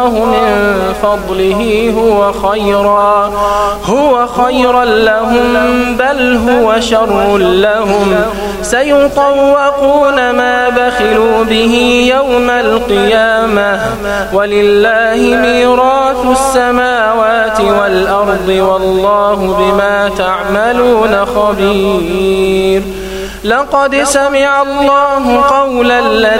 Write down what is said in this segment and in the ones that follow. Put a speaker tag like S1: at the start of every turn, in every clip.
S1: الله من فضله هو خيرا هو خيرا لهم بل هو شر لهم. سيطوقون ما بخلوا به يوم القيامة ولله ميراث السماوات والأرض والله بما تعملون خبير. لقد سمع الله قول الذين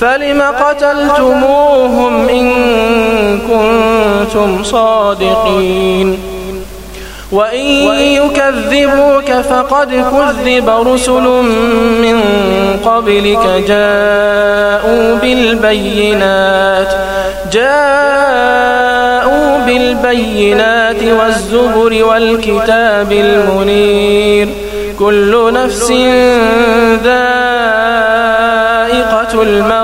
S1: فلم قتلتموهم إن كنتم صادقين؟ وإن يكذبوك فقد كذب رسل من قبلك جاءوا بالبينات جاءوا بالبينات والزبر والكتاب المنير. كل نفس ذائقة الموت.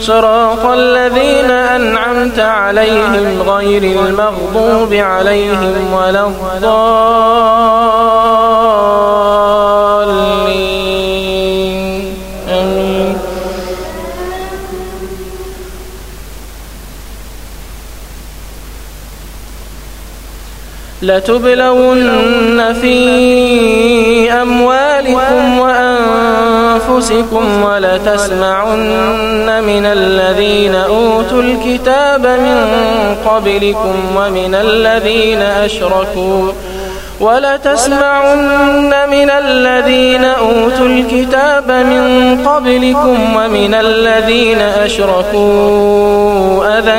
S1: صراط الذين أنعمت عليهم غير المغضوب عليهم ولا الضالين. آمين لتبلون في أموالكم وأنفسكم ولتسمعن من الذين أوتوا الكتاب من قبلكم ومن الذين أشركوا ولتسمعن من الذين أوتوا الكتاب من قبلكم ومن الذين أشركوا أذى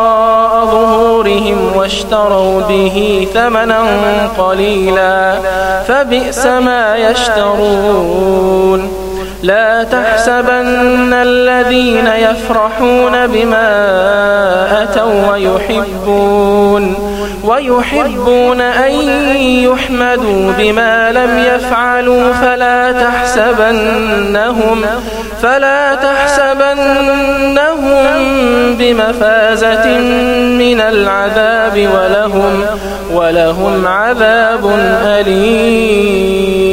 S1: واشتروا به ثمنا قليلا فبئس ما يشترون. لا تحسبن الذين يفرحون بما أتوا ويحبون ويحبون أن يحمدوا بما لم يفعلوا فلا تحسبنهم فلا تحسبنهم بمفازة من العذاب ولهم ولهم عذاب أليم.